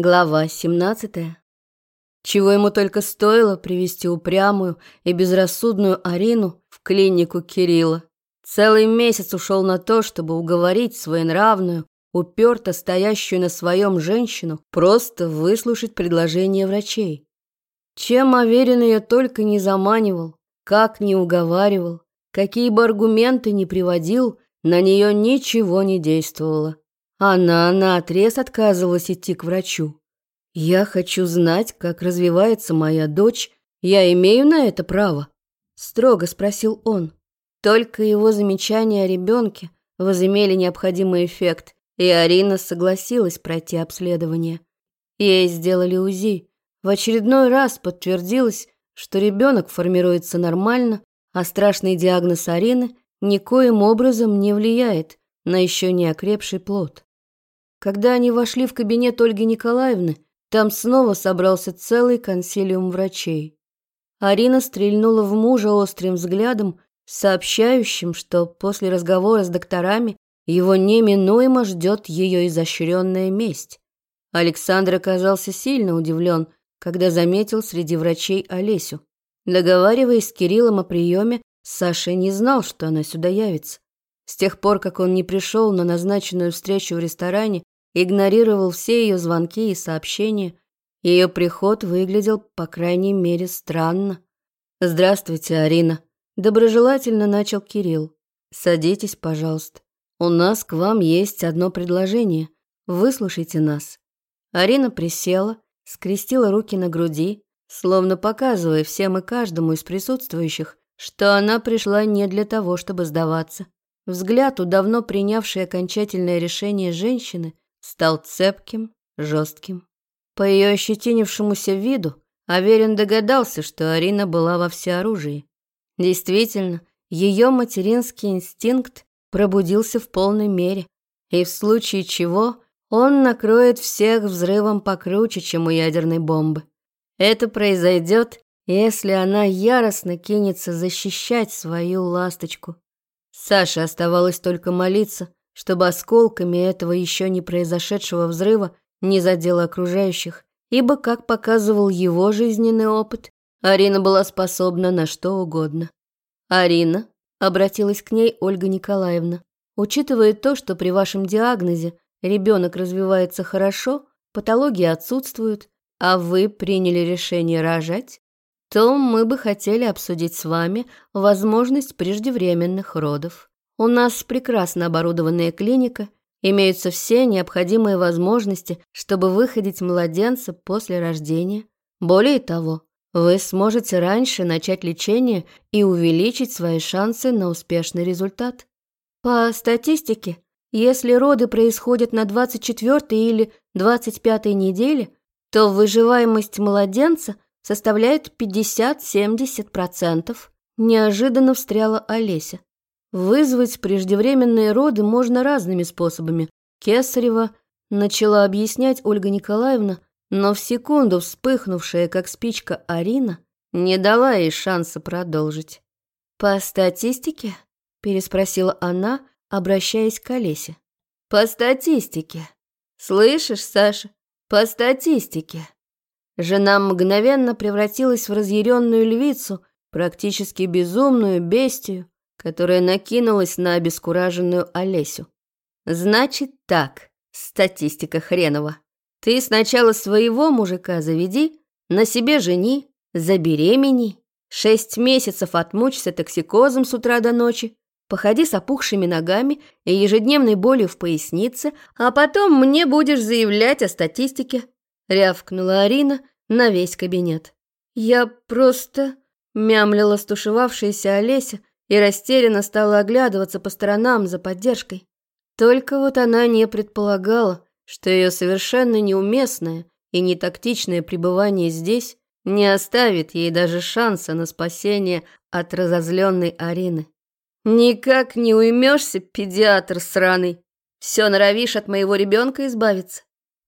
Глава 17. Чего ему только стоило привести упрямую и безрассудную Арину в клинику Кирилла. Целый месяц ушел на то, чтобы уговорить своенравную, уперто стоящую на своем женщину, просто выслушать предложение врачей. Чем Аверин ее только не заманивал, как не уговаривал, какие бы аргументы ни приводил, на нее ничего не действовало. Она наотрез отказывалась идти к врачу. «Я хочу знать, как развивается моя дочь. Я имею на это право?» Строго спросил он. Только его замечания о ребенке возымели необходимый эффект, и Арина согласилась пройти обследование. Ей сделали УЗИ. В очередной раз подтвердилось, что ребенок формируется нормально, а страшный диагноз Арины никоим образом не влияет на еще не окрепший плод. Когда они вошли в кабинет Ольги Николаевны, там снова собрался целый консилиум врачей. Арина стрельнула в мужа острым взглядом, сообщающим, что после разговора с докторами его неминуемо ждет ее изощренная месть. Александр оказался сильно удивлен, когда заметил среди врачей Олесю. Договариваясь с Кириллом о приеме, Саша не знал, что она сюда явится. С тех пор, как он не пришел на назначенную встречу в ресторане, игнорировал все ее звонки и сообщения, ее приход выглядел, по крайней мере, странно. «Здравствуйте, Арина», – доброжелательно начал Кирилл. «Садитесь, пожалуйста. У нас к вам есть одно предложение. Выслушайте нас». Арина присела, скрестила руки на груди, словно показывая всем и каждому из присутствующих, что она пришла не для того, чтобы сдаваться. Взгляд у давно принявшей окончательное решение женщины стал цепким, жестким. По ее ощетинившемуся виду Аверин догадался, что Арина была во всеоружии. Действительно, ее материнский инстинкт пробудился в полной мере, и в случае чего он накроет всех взрывом покруче, чем у ядерной бомбы. Это произойдет, если она яростно кинется защищать свою ласточку. Саше оставалось только молиться, чтобы осколками этого еще не произошедшего взрыва не задело окружающих, ибо, как показывал его жизненный опыт, Арина была способна на что угодно. «Арина», — обратилась к ней Ольга Николаевна, «учитывая то, что при вашем диагнозе ребенок развивается хорошо, патологии отсутствуют, а вы приняли решение рожать, то мы бы хотели обсудить с вами возможность преждевременных родов. У нас прекрасно оборудованная клиника, имеются все необходимые возможности, чтобы выходить младенца после рождения. Более того, вы сможете раньше начать лечение и увеличить свои шансы на успешный результат. По статистике, если роды происходят на 24 или 25 неделе, то выживаемость младенца – составляет 50-70%. Неожиданно встряла Олеся. Вызвать преждевременные роды можно разными способами. Кесарева начала объяснять Ольга Николаевна, но в секунду вспыхнувшая, как спичка Арина, не дала ей шанса продолжить. «По статистике?» – переспросила она, обращаясь к Олесе. «По статистике. Слышишь, Саша? По статистике». Жена мгновенно превратилась в разъяренную львицу, практически безумную бестию, которая накинулась на обескураженную Олесю. «Значит так, статистика хренова. Ты сначала своего мужика заведи, на себе жени, забеременей, шесть месяцев отмучься токсикозом с утра до ночи, походи с опухшими ногами и ежедневной болью в пояснице, а потом мне будешь заявлять о статистике рявкнула Арина на весь кабинет. Я просто мямлила стушевавшаяся Олеся и растерянно стала оглядываться по сторонам за поддержкой. Только вот она не предполагала, что ее совершенно неуместное и нетактичное пребывание здесь не оставит ей даже шанса на спасение от разозленной Арины. «Никак не уймешься, педиатр сраный! Все норовишь от моего ребенка избавиться?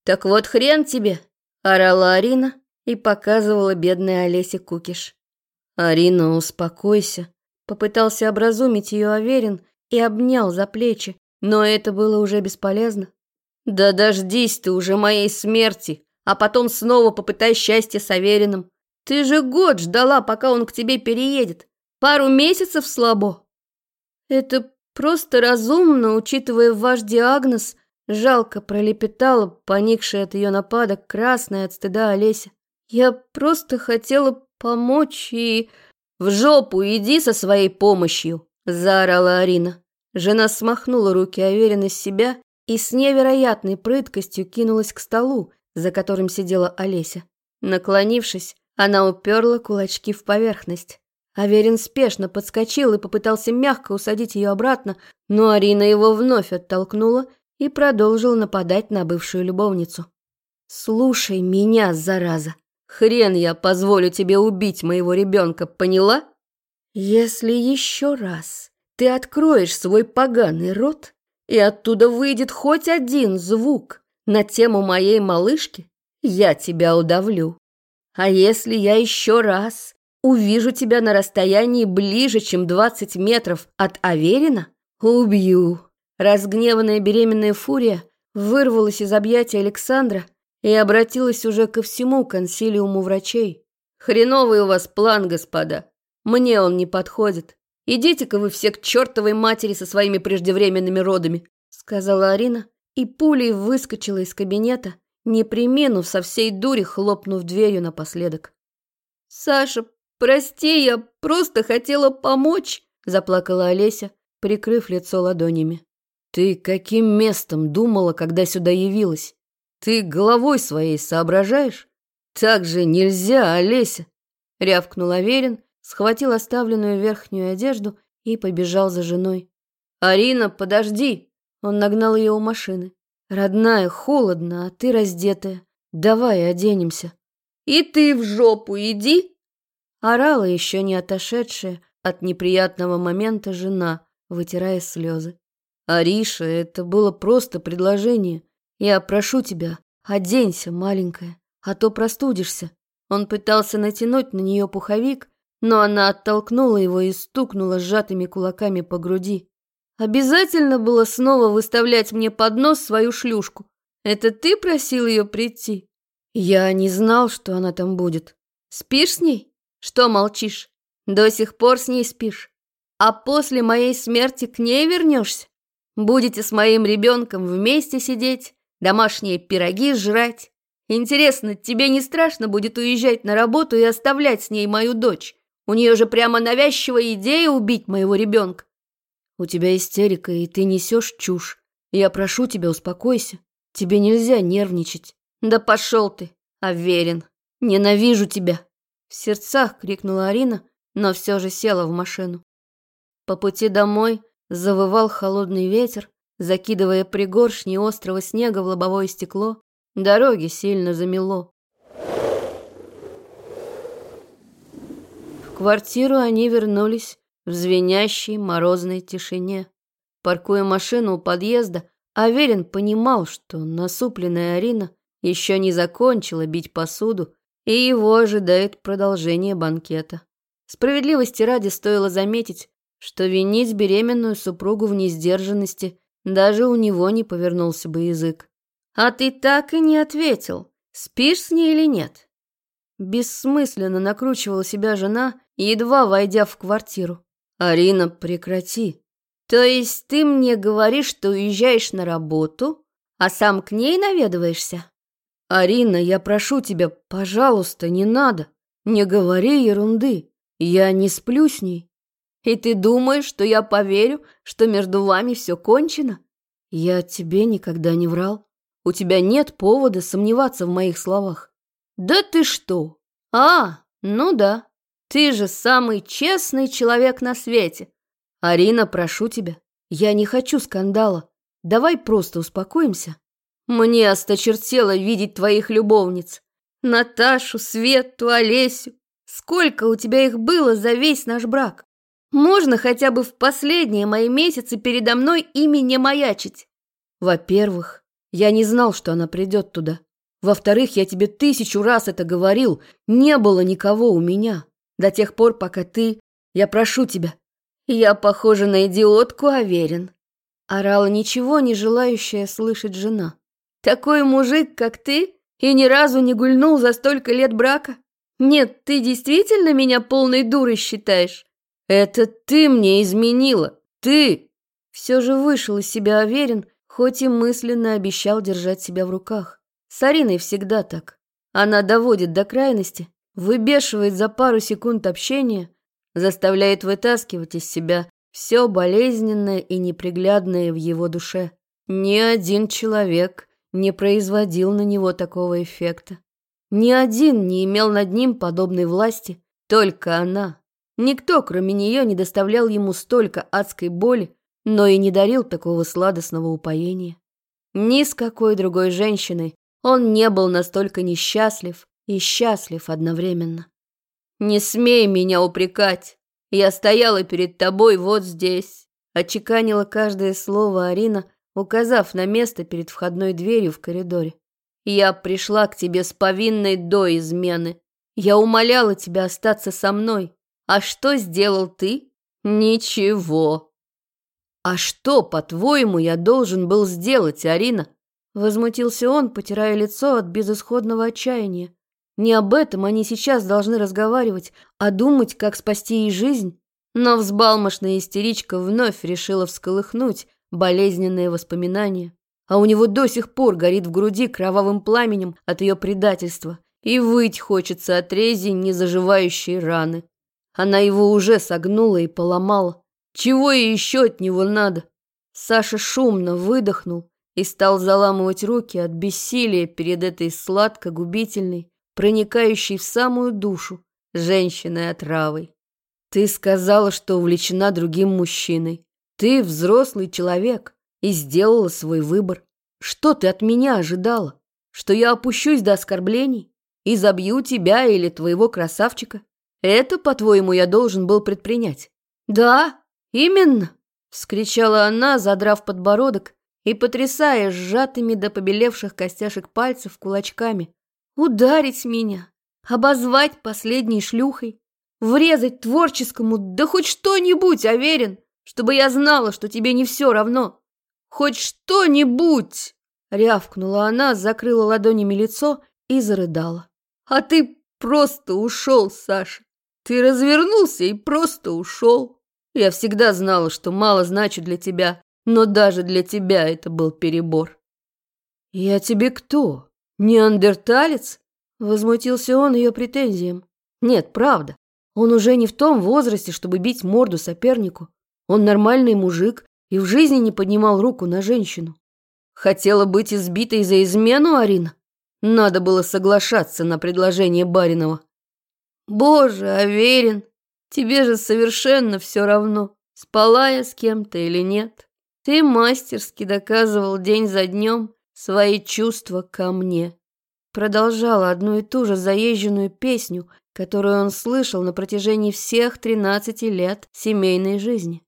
Так вот хрен тебе!» Орала Арина и показывала бедной Олесе кукиш. «Арина, успокойся», — попытался образумить ее Аверин и обнял за плечи, но это было уже бесполезно. «Да дождись ты уже моей смерти, а потом снова попытай счастье с Авериным. Ты же год ждала, пока он к тебе переедет. Пару месяцев слабо. Это просто разумно, учитывая ваш диагноз, жалко пролепетала, поникшая от ее нападок, красная от стыда Олеся. Я просто хотела помочь и... В жопу иди со своей помощью, заорала Арина. Жена смахнула руки Аверина с себя и с невероятной прыткостью кинулась к столу, за которым сидела Олеся. Наклонившись, она уперла кулачки в поверхность. Аверин спешно подскочил и попытался мягко усадить ее обратно, но Арина его вновь оттолкнула и продолжил нападать на бывшую любовницу. «Слушай меня, зараза! Хрен я позволю тебе убить моего ребенка, поняла? Если еще раз ты откроешь свой поганый рот, и оттуда выйдет хоть один звук на тему моей малышки, я тебя удавлю. А если я еще раз увижу тебя на расстоянии ближе, чем 20 метров от Аверина, убью. Разгневанная беременная фурия вырвалась из объятия Александра и обратилась уже ко всему консилиуму врачей. «Хреновый у вас план, господа. Мне он не подходит. Идите-ка вы все к чертовой матери со своими преждевременными родами», сказала Арина и пулей выскочила из кабинета, не приминув со всей дури хлопнув дверью напоследок. «Саша, прости, я просто хотела помочь», заплакала Олеся, прикрыв лицо ладонями. «Ты каким местом думала, когда сюда явилась? Ты головой своей соображаешь? Так же нельзя, Олеся!» Рявкнул Аверин, схватил оставленную верхнюю одежду и побежал за женой. «Арина, подожди!» Он нагнал ее у машины. «Родная, холодно, а ты раздетая. Давай оденемся». «И ты в жопу иди!» Орала еще не отошедшая от неприятного момента жена, вытирая слезы. «Ариша, это было просто предложение. Я прошу тебя, оденься, маленькая, а то простудишься». Он пытался натянуть на нее пуховик, но она оттолкнула его и стукнула сжатыми кулаками по груди. Обязательно было снова выставлять мне под нос свою шлюшку. Это ты просил ее прийти? Я не знал, что она там будет. Спишь с ней? Что молчишь? До сих пор с ней спишь. А после моей смерти к ней вернешься? Будете с моим ребенком вместе сидеть, домашние пироги жрать. Интересно, тебе не страшно будет уезжать на работу и оставлять с ней мою дочь? У нее же прямо навязчивая идея убить моего ребенка. У тебя истерика, и ты несешь чушь. Я прошу тебя, успокойся. Тебе нельзя нервничать. Да пошел ты, Аверин. Ненавижу тебя. В сердцах крикнула Арина, но все же села в машину. По пути домой завывал холодный ветер, закидывая пригоршни острого снега в лобовое стекло. Дороги сильно замело. В квартиру они вернулись в звенящей морозной тишине. Паркуя машину у подъезда, Аверин понимал, что насупленная Арина еще не закончила бить посуду, и его ожидает продолжение банкета. Справедливости ради стоило заметить, что винить беременную супругу в несдержанности даже у него не повернулся бы язык. «А ты так и не ответил, спишь с ней или нет?» Бессмысленно накручивала себя жена, едва войдя в квартиру. «Арина, прекрати. То есть ты мне говоришь, что уезжаешь на работу, а сам к ней наведываешься?» «Арина, я прошу тебя, пожалуйста, не надо. Не говори ерунды. Я не сплю с ней. И ты думаешь, что я поверю, что между вами все кончено? Я тебе никогда не врал. У тебя нет повода сомневаться в моих словах. Да ты что? А, ну да. Ты же самый честный человек на свете. Арина, прошу тебя, я не хочу скандала. Давай просто успокоимся. Мне осточертело видеть твоих любовниц. Наташу, Свету, Олесю. Сколько у тебя их было за весь наш брак? Можно хотя бы в последние мои месяцы передо мной ими не маячить. Во-первых, я не знал, что она придет туда. Во-вторых, я тебе тысячу раз это говорил, не было никого у меня. До тех пор, пока ты... Я прошу тебя. Я похожа на идиотку, Аверин. Орала ничего не желающая слышать жена. Такой мужик, как ты, И ни разу не гульнул за столько лет брака? Нет, ты действительно меня полной дурой считаешь? Это ты мне изменила, ты!» Все же вышел из себя уверен, хоть и мысленно обещал держать себя в руках. С Ариной всегда так. Она доводит до крайности, выбешивает за пару секунд общения, заставляет вытаскивать из себя все болезненное и неприглядное в его душе. Ни один человек не производил на него такого эффекта. Ни один не имел над ним подобной власти, только она. Никто, кроме нее, не доставлял ему столько адской боли, но и не дарил такого сладостного упоения. Ни с какой другой женщиной он не был настолько несчастлив и счастлив одновременно. «Не смей меня упрекать! Я стояла перед тобой вот здесь!» Отчеканила каждое слово Арина, указав на место перед входной дверью в коридоре. «Я пришла к тебе с повинной до измены. Я умоляла тебя остаться со мной. А что сделал ты? Ничего!» «А что, по-твоему, я должен был сделать, Арина?» Возмутился он, потирая лицо от безысходного отчаяния. Не об этом они сейчас должны разговаривать, а думать, как спасти ей жизнь. Но взбалмошная истеричка вновь решила всколыхнуть болезненные воспоминания. А у него до сих пор горит в груди кровавым пламенем от ее предательства. И выть хочется от рези незаживающей раны. Она его уже согнула и поломала. Чего ей еще от него надо? Саша шумно выдохнул, и стал заламывать руки от бессилия перед этой сладко-губительной, проникающей в самую душу женщиной отравой. Ты сказала, что увлечена другим мужчиной. Ты взрослый человек и сделала свой выбор. Что ты от меня ожидала? Что я опущусь до оскорблений и забью тебя или твоего красавчика? Это, по-твоему, я должен был предпринять? Да, именно, вскричала она, задрав подбородок и потрясая сжатыми до побелевших костяшек пальцев кулачками. Ударить меня, обозвать последней шлюхой, врезать творческому, да хоть что-нибудь, уверен, чтобы я знала, что тебе не все равно. Хоть что-нибудь! Рявкнула она, закрыла ладонями лицо и зарыдала. А ты просто ушел, Саша. Ты развернулся и просто ушел. Я всегда знала, что мало значу для тебя, но даже для тебя это был перебор. «Я тебе кто? Неандерталец?» Возмутился он ее претензиям. «Нет, правда. Он уже не в том возрасте, чтобы бить морду сопернику. Он нормальный мужик и в жизни не поднимал руку на женщину. Хотела быть избитой за измену, Арина? Надо было соглашаться на предложение Баринова. Боже, Аверин, тебе же совершенно все равно, спала я с кем-то или нет. Ты мастерски доказывал день за днем свои чувства ко мне. Продолжала одну и ту же заезженную песню, которую он слышал на протяжении всех тринадцати лет семейной жизни.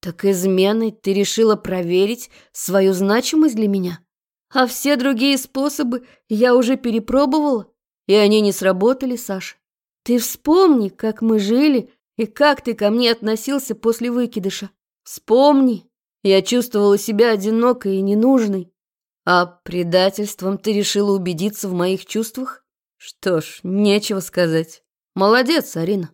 Так изменой ты решила проверить свою значимость для меня? А все другие способы я уже перепробовала, и они не сработали, Саша. Ты вспомни, как мы жили и как ты ко мне относился после выкидыша. Вспомни, я чувствовала себя одинокой и ненужной. А предательством ты решила убедиться в моих чувствах? Что ж, нечего сказать. Молодец, Арина.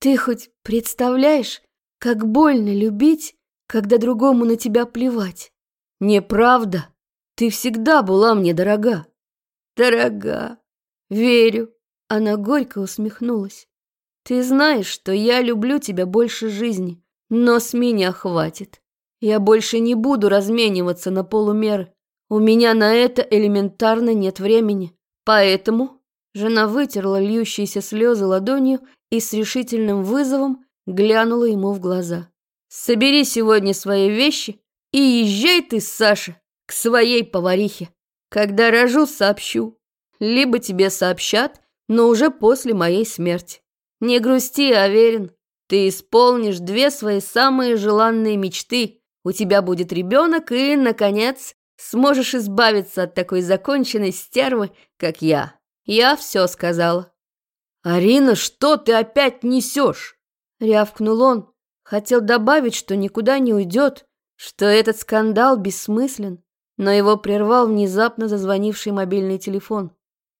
Ты хоть представляешь, как больно любить, когда другому на тебя плевать? Неправда. Ты всегда была мне дорога. Дорога. Верю. Она горько усмехнулась. Ты знаешь, что я люблю тебя больше жизни, но с меня хватит. Я больше не буду размениваться на полумеры. У меня на это элементарно нет времени. Поэтому жена вытерла льющиеся слезы ладонью и с решительным вызовом глянула ему в глаза. «Собери сегодня свои вещи и езжай ты, Саша, к своей поварихе. Когда рожу, сообщу. Либо тебе сообщат, но уже после моей смерти. Не грусти, Аверин. Ты исполнишь две свои самые желанные мечты у тебя будет ребенок и, наконец, сможешь избавиться от такой законченной стервы, как я. Я все сказала». «Арина, что ты опять несешь?» Рявкнул он. Хотел добавить, что никуда не уйдет, что этот скандал бессмыслен, но его прервал внезапно зазвонивший мобильный телефон.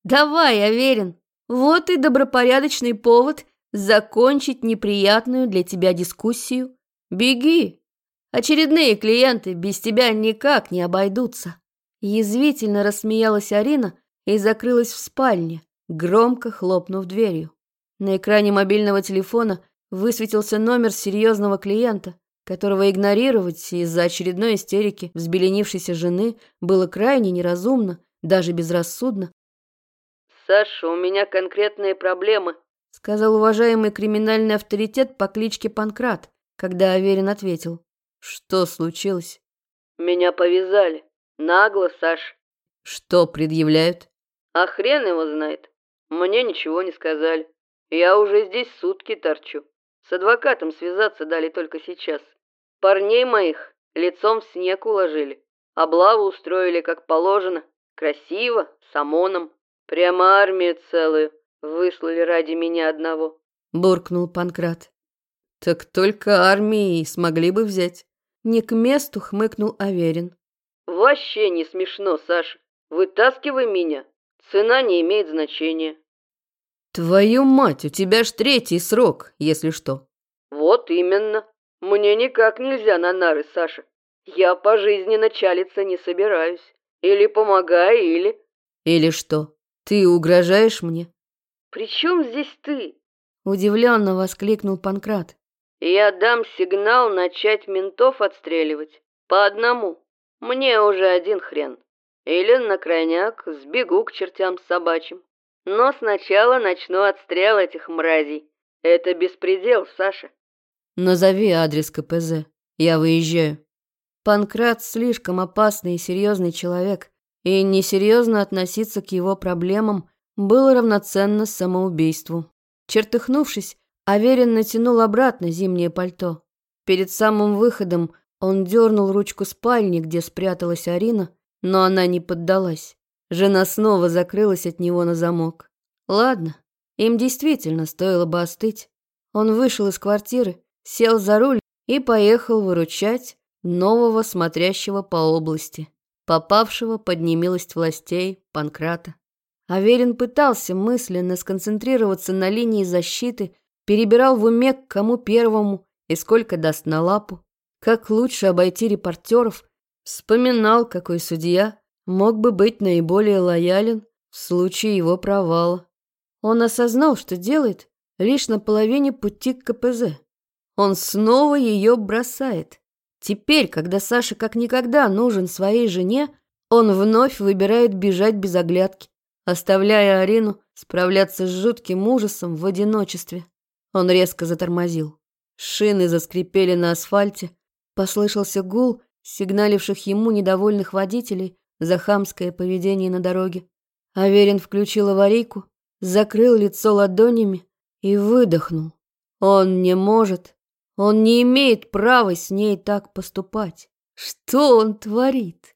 «Давай, Аверин, вот и добропорядочный повод закончить неприятную для тебя дискуссию. Беги! Очередные клиенты без тебя никак не обойдутся!» Язвительно рассмеялась Арина и закрылась в спальне, громко хлопнув дверью. На экране мобильного телефона высветился номер серьезного клиента, которого игнорировать из-за очередной истерики взбеленившейся жены было крайне неразумно, даже безрассудно. «Саша, у меня конкретные проблемы», — сказал уважаемый криминальный авторитет по кличке Панкрат, когда Аверин ответил. «Что случилось?» «Меня повязали. Нагло, Саш. Что предъявляют? А хрен его знает. Мне ничего не сказали. Я уже здесь сутки торчу. С адвокатом связаться дали только сейчас. Парней моих лицом в снег уложили. Облаву устроили как положено. Красиво, с ОМОНом. Прямо армию целую выслали ради меня одного. Буркнул Панкрат. Так только армии смогли бы взять. Не к месту хмыкнул Аверин. Вообще не смешно, Саша. Вытаскивай меня. Цена не имеет значения. Твою мать, у тебя ж третий срок, если что. Вот именно. Мне никак нельзя на нары, Саша. Я по жизни началиться не собираюсь. Или помогай, или... Или что? Ты угрожаешь мне? При чем здесь ты? Удивленно воскликнул Панкрат. Я дам сигнал начать ментов отстреливать. По одному. Мне уже один хрен. Или на крайняк сбегу к чертям собачьим. Но сначала начну отстрел этих мразей. Это беспредел, Саша. Назови адрес КПЗ. Я выезжаю. Панкрат слишком опасный и серьезный человек, и несерьезно относиться к его проблемам было равноценно самоубийству. Чертыхнувшись, Аверин натянул обратно зимнее пальто. Перед самым выходом он дернул ручку спальни, где спряталась Арина, но она не поддалась. Жена снова закрылась от него на замок. Ладно, им действительно стоило бы остыть. Он вышел из квартиры, сел за руль и поехал выручать нового смотрящего по области, попавшего под немилость властей Панкрата. Аверин пытался мысленно сконцентрироваться на линии защиты, перебирал в уме, к кому первому и сколько даст на лапу как лучше обойти репортеров, вспоминал, какой судья мог бы быть наиболее лоялен в случае его провала. Он осознал, что делает лишь на половине пути к КПЗ. Он снова ее бросает. Теперь, когда Саша как никогда нужен своей жене, он вновь выбирает бежать без оглядки, оставляя Арину справляться с жутким ужасом в одиночестве. Он резко затормозил. Шины заскрипели на асфальте, Послышался гул, сигналивших ему недовольных водителей за хамское поведение на дороге. Аверин включил аварийку, закрыл лицо ладонями и выдохнул. Он не может, он не имеет права с ней так поступать. Что он творит?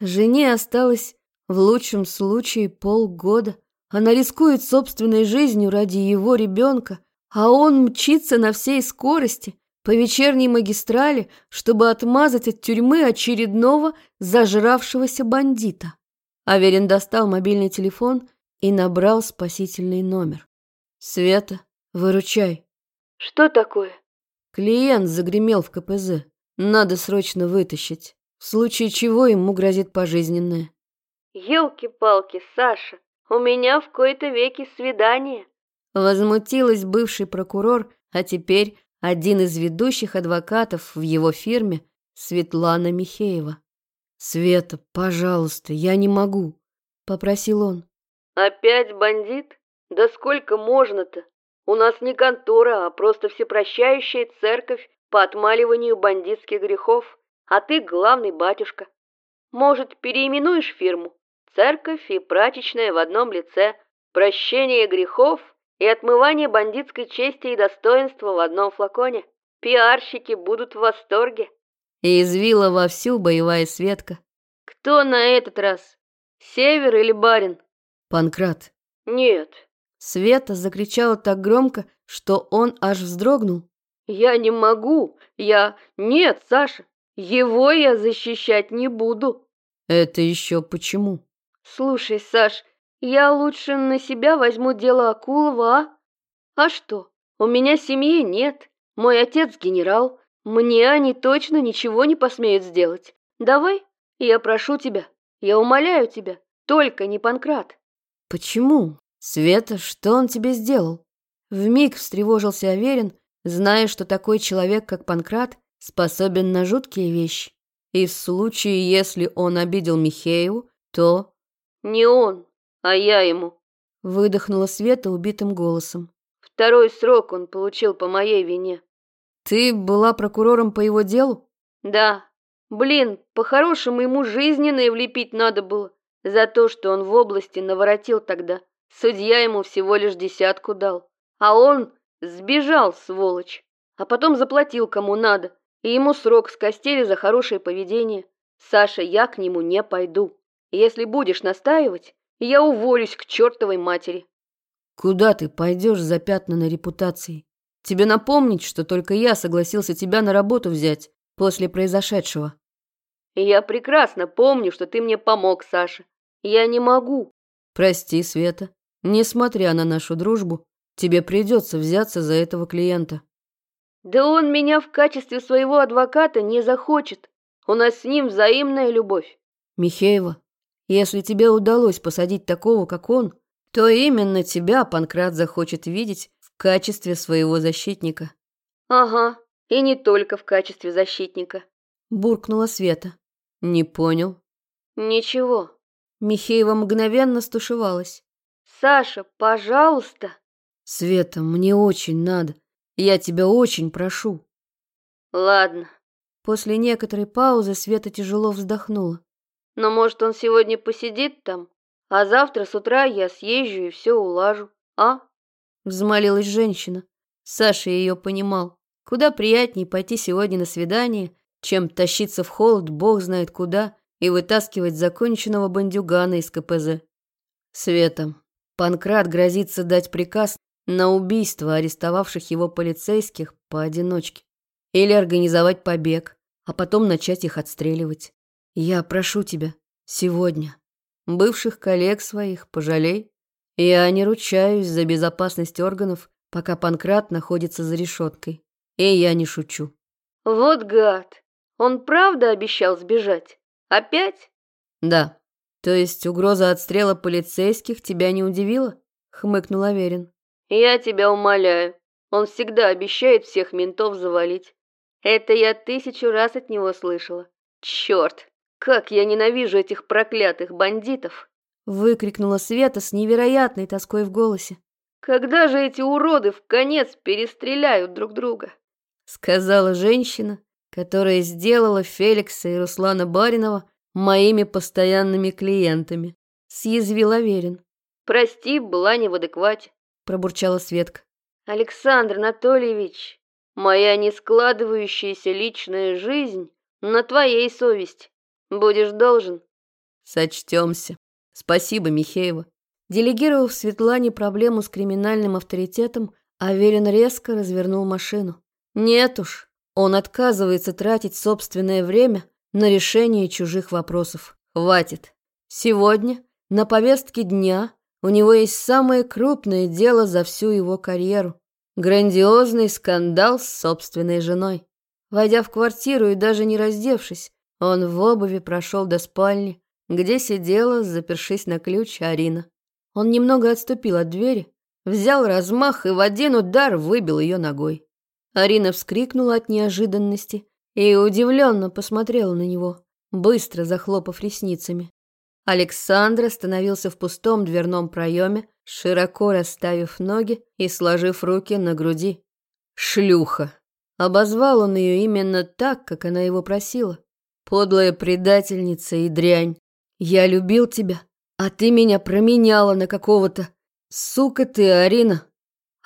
Жене осталось в лучшем случае полгода. Она рискует собственной жизнью ради его ребенка, а он мчится на всей скорости, по вечерней магистрали, чтобы отмазать от тюрьмы очередного зажравшегося бандита. Аверин достал мобильный телефон и набрал спасительный номер. «Света, выручай». «Что такое?» Клиент загремел в КПЗ. Надо срочно вытащить, в случае чего ему грозит пожизненное. «Елки-палки, Саша, у меня в кои-то веки свидание!» Возмутилась бывший прокурор, а теперь один из ведущих адвокатов в его фирме Светлана Михеева. «Света, пожалуйста, я не могу», — попросил он. «Опять бандит? Да сколько можно-то? У нас не контора, а просто всепрощающая церковь по отмаливанию бандитских грехов, а ты главный батюшка. Может, переименуешь фирму? Церковь и прачечная в одном лице. Прощение грехов и отмывание бандитской чести и достоинства в одном флаконе. Пиарщики будут в восторге. И извила вовсю боевая Светка. Кто на этот раз? Север или барин? Панкрат. Нет. Света закричала так громко, что он аж вздрогнул. Я не могу. Я... Нет, Саша. Его я защищать не буду. Это еще почему? Слушай, Саш, я лучше на себя возьму дело Акулова, а? А что? У меня семьи нет. Мой отец генерал. Мне они точно ничего не посмеют сделать. Давай, я прошу тебя, я умоляю тебя, только не Панкрат. Почему? Света, что он тебе сделал? Вмиг встревожился Аверин, зная, что такой человек, как Панкрат, способен на жуткие вещи. И в случае, если он обидел Михееву, то... Не он, а я ему. Выдохнула Света убитым голосом. Второй срок он получил по моей вине. Ты была прокурором по его делу? Да. Блин, по-хорошему ему жизненное влепить надо было. За то, что он в области наворотил тогда. Судья ему всего лишь десятку дал. А он сбежал, сволочь. А потом заплатил кому надо. И ему срок скостили за хорошее поведение. Саша, я к нему не пойду. Если будешь настаивать, я уволюсь к чертовой матери. Куда ты пойдешь за пятна репутации? Тебе напомнить, что только я согласился тебя на работу взять после произошедшего. Я прекрасно помню, что ты мне помог, Саша. Я не могу. Прости, Света. Несмотря на нашу дружбу, тебе придется взяться за этого клиента. Да он меня в качестве своего адвоката не захочет. У нас с ним взаимная любовь. Михеева, если тебе удалось посадить такого, как он, то именно тебя Панкрат захочет видеть в качестве своего защитника. Ага, и не только в качестве защитника. Буркнула Света. Не понял. Ничего. Михеева мгновенно стушевалась. Саша, пожалуйста. Света, мне очень надо. Я тебя очень прошу. Ладно. После некоторой паузы Света тяжело вздохнула. Но может он сегодня посидит там? А завтра с утра я съезжу и все улажу, а?» Взмолилась женщина. Саша ее понимал. Куда приятнее пойти сегодня на свидание, чем тащиться в холод бог знает куда и вытаскивать законченного бандюгана из КПЗ. Света, Панкрат грозится дать приказ на убийство арестовавших его полицейских поодиночке или организовать побег, а потом начать их отстреливать. Я прошу тебя, сегодня. Бывших коллег своих пожалей. Я не ручаюсь за безопасность органов, пока Панкрат находится за решеткой. И я не шучу. Вот гад. Он правда обещал сбежать? Опять? Да. То есть угроза отстрела полицейских тебя не удивила? Хмыкнул Аверин. Я тебя умоляю. Он всегда обещает всех ментов завалить. Это я тысячу раз от него слышала. Черт, как я ненавижу этих проклятых бандитов!» Выкрикнула Света с невероятной тоской в голосе. «Когда же эти уроды в конец перестреляют друг друга?» Сказала женщина, которая сделала Феликса и Руслана Баринова моими постоянными клиентами. Съязвил Аверин. «Прости, была не в адеквате», — пробурчала Светка. «Александр Анатольевич, моя не складывающаяся личная жизнь на твоей совести. Будешь должен. Сочтемся. Спасибо, Михеева. Делегировав Светлане проблему с криминальным авторитетом, Аверин резко развернул машину. Нет уж, он отказывается тратить собственное время на решение чужих вопросов. Хватит. Сегодня на повестке дня у него есть самое крупное дело за всю его карьеру. Грандиозный скандал с собственной женой. Войдя в квартиру и даже не раздевшись, он в обуви прошел до спальни, где сидела, запершись на ключ, Арина. Он немного отступил от двери, взял размах и в один удар выбил ее ногой. Арина вскрикнула от неожиданности и удивленно посмотрела на него, быстро захлопав ресницами. Александр остановился в пустом дверном проеме, широко расставив ноги и сложив руки на груди. «Шлюха!» Обозвал он ее именно так, как она его просила. Подлая предательница и дрянь. Я любил тебя, а ты меня променяла на какого-то. Сука ты, Арина.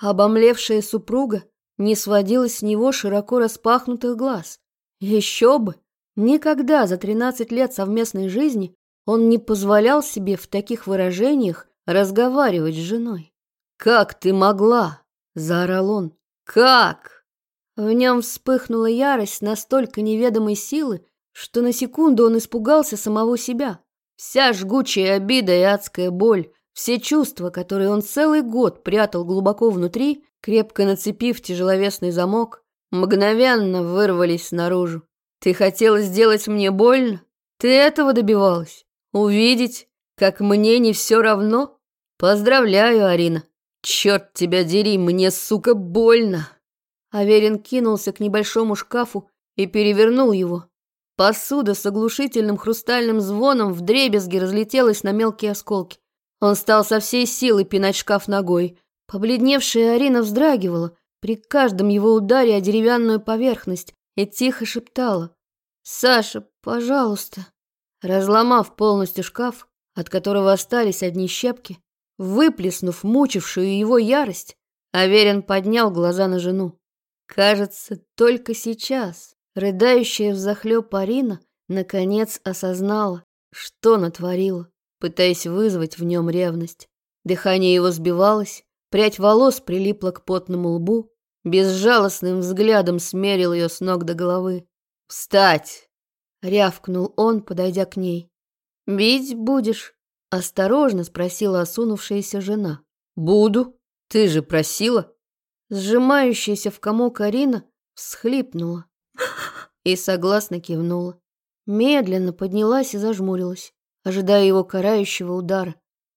Обомлевшая супруга не сводила с него широко распахнутых глаз. Еще бы! Никогда за тринадцать лет совместной жизни он не позволял себе в таких выражениях разговаривать с женой. «Как ты могла?» – заорал он. «Как?» В нем вспыхнула ярость настолько неведомой силы, что на секунду он испугался самого себя. Вся жгучая обида и адская боль, все чувства, которые он целый год прятал глубоко внутри, крепко нацепив тяжеловесный замок, мгновенно вырвались наружу. «Ты хотела сделать мне больно? Ты этого добивалась? Увидеть, как мне не все равно? Поздравляю, Арина. Черт тебя дери, мне, сука, больно!» Аверин кинулся к небольшому шкафу и перевернул его. Посуда с оглушительным хрустальным звоном вдребезги разлетелась на мелкие осколки. Он стал со всей силы пинать шкаф ногой. Побледневшая Арина вздрагивала при каждом его ударе о деревянную поверхность и тихо шептала. «Саша, пожалуйста». Разломав полностью шкаф, от которого остались одни щепки, выплеснув мучившую его ярость, Аверин поднял глаза на жену. Кажется, только сейчас рыдающая взахлёб Арина наконец осознала, что натворила, пытаясь вызвать в нем ревность. Дыхание его сбивалось, прядь волос прилипла к потному лбу, безжалостным взглядом смерил ее с ног до головы. «Встать!» — рявкнул он, подойдя к ней. «Бить будешь?» — осторожно спросила осунувшаяся жена. «Буду. Ты же просила?» Сжимающаяся в комок Арина всхлипнула и согласно кивнула. Медленно поднялась и зажмурилась, ожидая его карающего удара.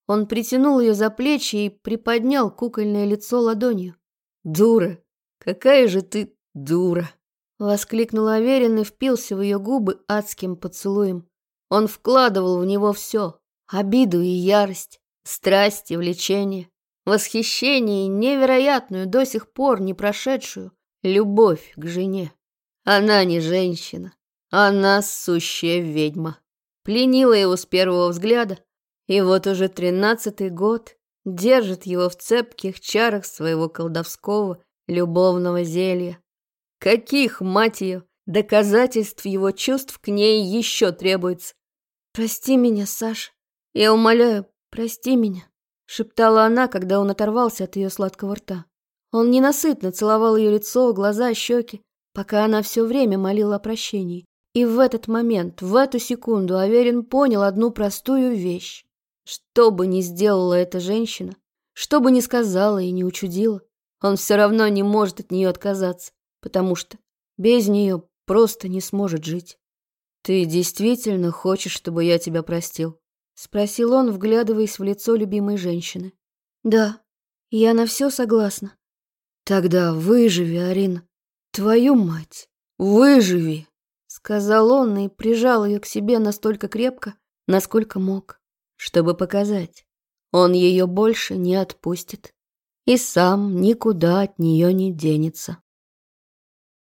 Он притянул ее за плечи и приподнял кукольное лицо ладонью. «Дура! Какая же ты дура!» Воскликнул Аверин и впился в ее губы адским поцелуем. Он вкладывал в него все — обиду и ярость, страсть и влечение восхищение и невероятную, до сих пор не прошедшую любовь к жене. Она не женщина, она сущая ведьма. Пленила его с первого взгляда, и вот уже тринадцатый год держит его в цепких чарах своего колдовского любовного зелья. Каких, мать ее, доказательств его чувств к ней еще требуется? Прости меня, Саш, я умоляю, прости меня шептала она, когда он оторвался от ее сладкого рта. Он ненасытно целовал ее лицо, глаза, щеки, пока она все время молила о прощении. И в этот момент, в эту секунду Аверин понял одну простую вещь. Что бы ни сделала эта женщина, что бы ни сказала и не учудила, он все равно не может от нее отказаться, потому что без нее просто не сможет жить. «Ты действительно хочешь, чтобы я тебя простил?» Спросил он, вглядываясь в лицо любимой женщины. Да, я на все согласна. Тогда выживи, Арина. Твою мать, выживи, сказал он и прижал ее к себе настолько крепко, насколько мог, чтобы показать. Он ее больше не отпустит и сам никуда от нее не денется.